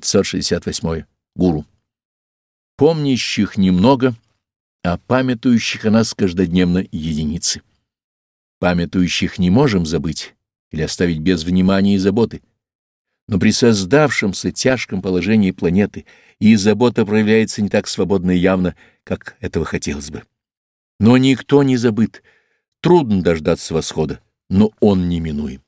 568. Гуру. Помнящих немного, а памятующих о нас каждодневно единицы. Памятующих не можем забыть или оставить без внимания и заботы. Но при создавшемся тяжком положении планеты и забота проявляется не так свободно и явно, как этого хотелось бы. Но никто не забыт. Трудно дождаться восхода, но он неминуем.